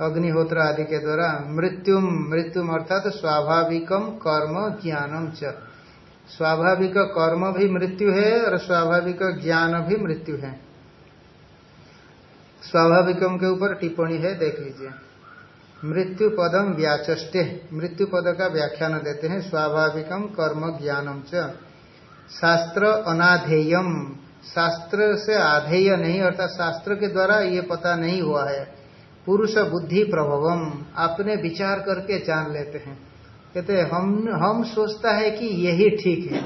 अग्निहोत्र आदि के द्वारा मृत्युम मृत्युम अर्थात स्वाभाविकम कर्म, ज्ञानम च। स्वाभाविक कर्म भी मृत्यु है और स्वाभाविक ज्ञान भी मृत्यु है। स्वाभाविकम के ऊपर टिप्पणी है, देख लीजिए। मृत्यु पदम व्याचे मृत्यु पद का व्याख्यान देते हैं, स्वाभाविकम कर्म ज्ञानम च। शास्त्र अनाधेयम, शास्त्र से आधेय नहीं, अर्थात शास्त्र के द्वारा ये पता नहीं हुआ है। पुरुष बुद्धि प्रभवम अपने विचार करके जान लेते हैं। कहते हम हम सोचता है कि यही ठीक है।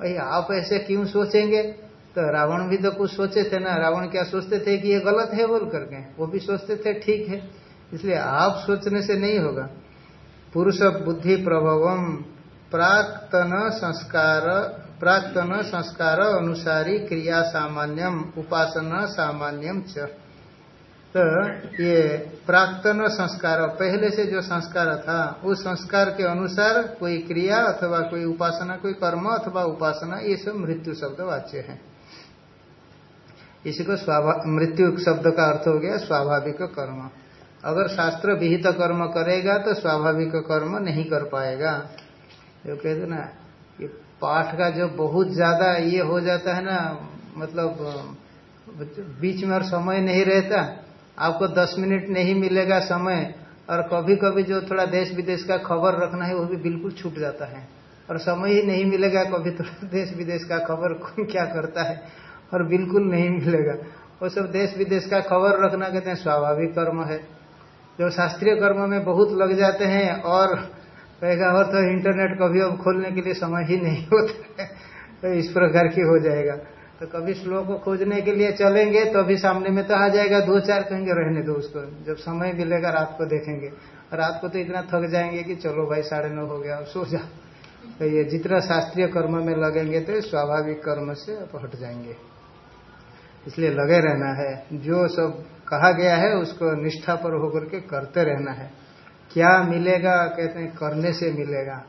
भाई, आप ऐसे क्यों सोचेंगे? तो रावण भी तो कुछ सोचे थे ना, रावण क्या सोचते थे कि ये गलत है बोल करके? वो भी सोचते थे ठीक है, इसलिए आप सोचने से नहीं होगा। पुरुष बुद्धि प्रभवम, प्राक्तन संस्कार प्राक्तन संस्कार अनुसारी क्रिया सामान्यम, उपासना सामान्यम च। तो ये प्राक्तन संस्कार, पहले से जो संस्कार था, उस संस्कार के अनुसार कोई क्रिया अथवा कोई उपासना, कोई कर्म अथवा उपासना, ये सब मृत्यु शब्द वाच्य है। इसी को मृत्यु शब्द का अर्थ हो गया स्वाभाविक कर्म। अगर शास्त्र विहित कर्म करेगा तो स्वाभाविक कर्म नहीं कर पाएगा। जो कहते ना, ये पाठ का जो बहुत ज़्यादा ये हो जाता है ना मतलब बीच में और समय नहीं रहता, आपको दस मिनट नहीं मिलेगा समय, और कभी कभी जो थोड़ा देश विदेश का खबर रखना है वो भी बिल्कुल छूट जाता है। और समय ही नहीं मिलेगा, कभी [laughs] थोड़ा देश विदेश का खबर कौन क्या करता है? और बिल्कुल नहीं मिलेगा। वो सब देश विदेश का खबर रखना कहते हैं स्वाभाविक कर्म है। जो शास्त्रीय कर्म में बहुत लग जाते हैं और कहेगा, और तो इंटरनेट कभी अब खोलने के लिए समय ही नहीं होता तो इस प्रकार की हो जाएगा। तो कभी श्लोक को खोजने के लिए चलेंगे तो अभी सामने में तो आ जाएगा, दो चार कहेंगे, रहने दो उसको। जब समय मिलेगा, रात को देखेंगे। रात को तो इतना थक जाएँगे कि चलो भाई, साढ़े नौ हो गया सो जा। तो ये जितना शास्त्रीय कर्म में लगेंगे तो स्वाभाविक कर्म से आप हट जाएँगे। इसलिए लगे रहना है। जो सब कहा गया है, उसको निष्ठा पर होकर के करते रहना है। क्या मिलेगा? कहते हैं, करने से मिलेगा।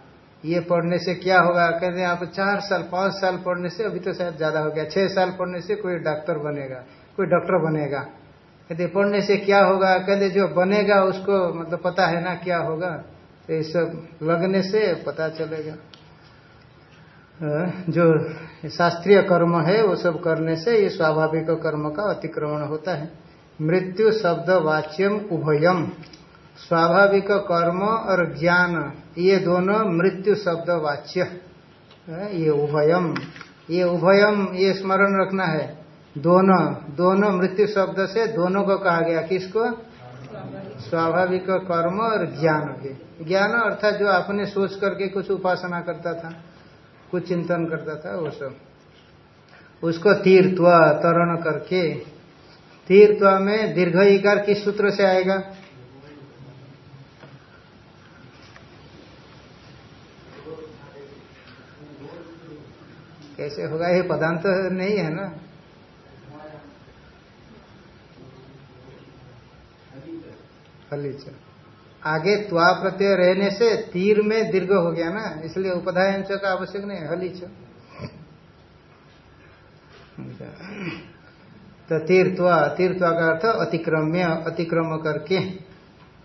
ये पढ़ने से क्या होगा? कहते हैं, आप चार साल, पाँच साल पढ़ने से, अभी तो शायद ज़्यादा हो गया। छह साल पढ़ने से कोई डॉक्टर बनेगा, कोई डॉक्टर बनेगा। कहते पढ़ने से क्या होगा? कहते जो बनेगा, उसको मतलब पता है ना क्या होगा? तो ये सब लगने से पता चलेगा। जो शास्त्रीय कर्म है, वो सब करने से ये स्वाभाविक कर्म का अतिक्रमण होता है। मृत्यु शब्द वाच्यम उभयम। स्वाभाविक कर्म और ज्ञान, ये दोनों मृत्यु शब्द वाच्य। ये उभयम। ये उभयम, ये स्मरण रखना है। दोनों दोनों मृत्यु शब्द से दोनों को कहा गया किसको? स्वाभाविक कर्म और ज्ञान के। ज्ञान अर्थात जो आपने सोच करके कुछ उपासना करता था। कुछ चिंतन करता था वो सब। उसको तीर्थव तरण करके तीर्थव में दीर्घ इकार किस सूत्र से आएगा? कैसे होगा? ये पदांत तो नहीं है ना? हलीच आगे त्वा प्रत्यय रहने से तीर में दीर्घ हो गया ना, इसलिए उपधाय अंश का आवश्यक नहीं हलीच तो तीर्थवा तीर्थवा का अर्थ अतिक्रम्य, अतिक्रम करके।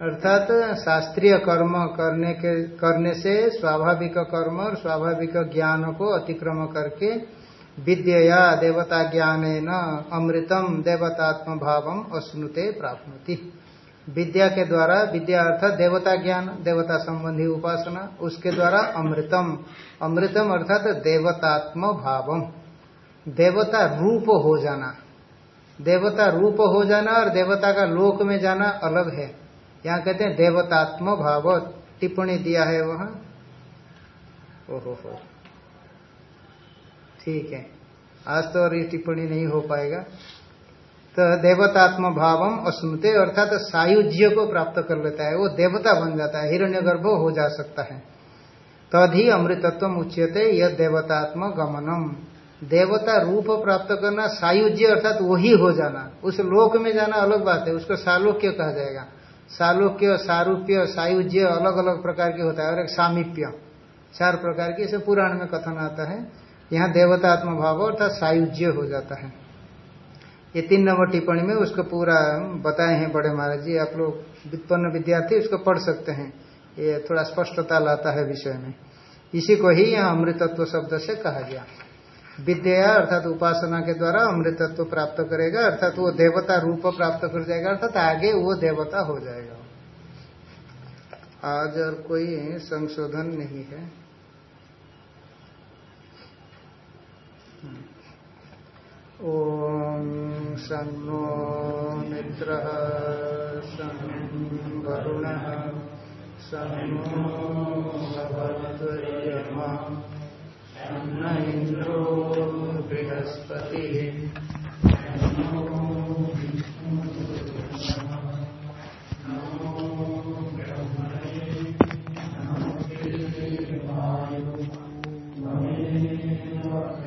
अर्थात शास्त्रीय कर्म करने के, करने से स्वाभाविक कर्म और स्वाभाविक ज्ञान को अतिक्रम करके विद्या देवता ज्ञान न अमृतम देवतात्म भाव अश्नुते प्राप्ति विद्या के द्वारा, विद्या अर्थात देवता ज्ञान, देवता संबंधी उपासना, उसके द्वारा अमृतम। अमृतम अर्थात देवतात्म भावम। देवता रूप हो जाना। देवता रूप हो जाना और देवता का लोक में जाना अलग है। यहाँ कहते हैं देवतात्म भाव टिप्पणी दिया है वहाँ। ओहो ठीक है। आज तो और ये टिप्पणी नहीं हो पाएगा। तो देवतात्म भावम अस्मृत, अर्थात तो सायुज्य को प्राप्त कर लेता है, वो देवता बन जाता है, हिरण्यगर्भ हो जा सकता है। तद ही अमृतत्व उच्यते यह देवतात्म गमनम। देवता रूप प्राप्त करना सायुज्य, अर्थात वही हो जाना। उस लोक में जाना अलग बात है, उसको सालोक्य कहा जाएगा। सालोक्य, सारूप्य, सायुज्य अलग अलग प्रकार के होता है, और एक सामीप्य। चार प्रकार के, इसे पुराण में कथन आता है। यहाँ देवतात्म भाव अर्थात सायुज्य हो जाता है। ये तीन नंबर टिप्पणी में उसको पूरा बताए हैं बड़े महाराज जी। आप लोग वित्पन्न विद्यार्थी उसको पढ़ सकते हैं। ये थोड़ा स्पष्टता लाता है विषय में। इसी को ही यहाँ अमृतत्व शब्द से कहा गया। विद्या अर्थात उपासना के द्वारा अमृतत्व प्राप्त करेगा, अर्थात वो देवता रूप प्राप्त कर जाएगा, अर्थात आगे वो देवता हो जाएगा। आज और कोई संशोधन नहीं है। ओम सन्नो मित्र वरुण सन्नो भगवद्यमा न इन्द्रो बृहस्पतिः